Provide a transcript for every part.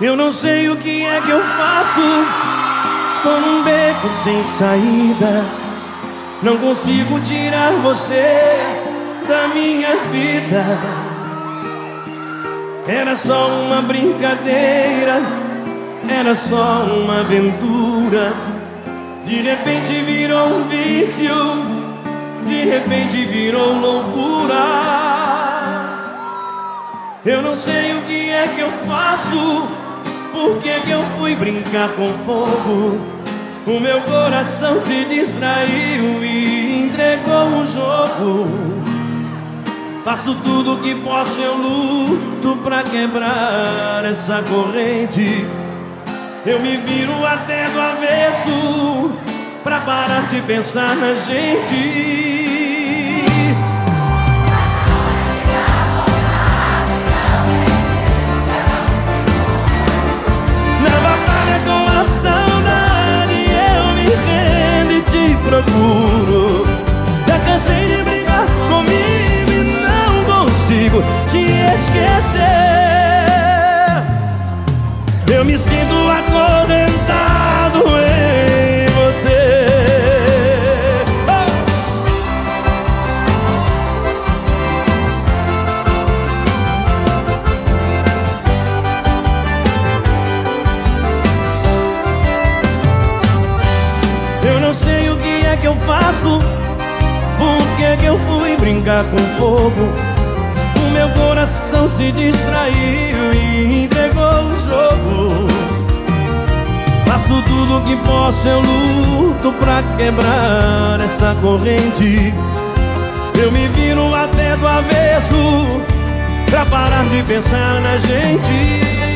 Eu não sei o que é que eu faço. Estou num beco sem saída. Não consigo tirar você da minha vida. Era só uma brincadeira, era só uma aventura. De repente virou um vício, de repente virou loucura. Eu não sei o que é que eu faço, por que, que eu fui brincar com fogo. O meu coração se distraiu e entregou o jogo. Faço tudo o que posso, eu luto pra quebrar essa corrente. Eu me viro até do avesso pra parar de pensar na gente. Eu me sinto acorrentado em você. Eu não sei o que é que eu faço Por que, que eu fui brincar com fogo? O meu coração se distraiu e que posso, eu luto pra quebrar essa corrente. Eu me viro até do avesso Pra parar de pensar na gente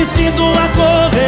me sinto a correr.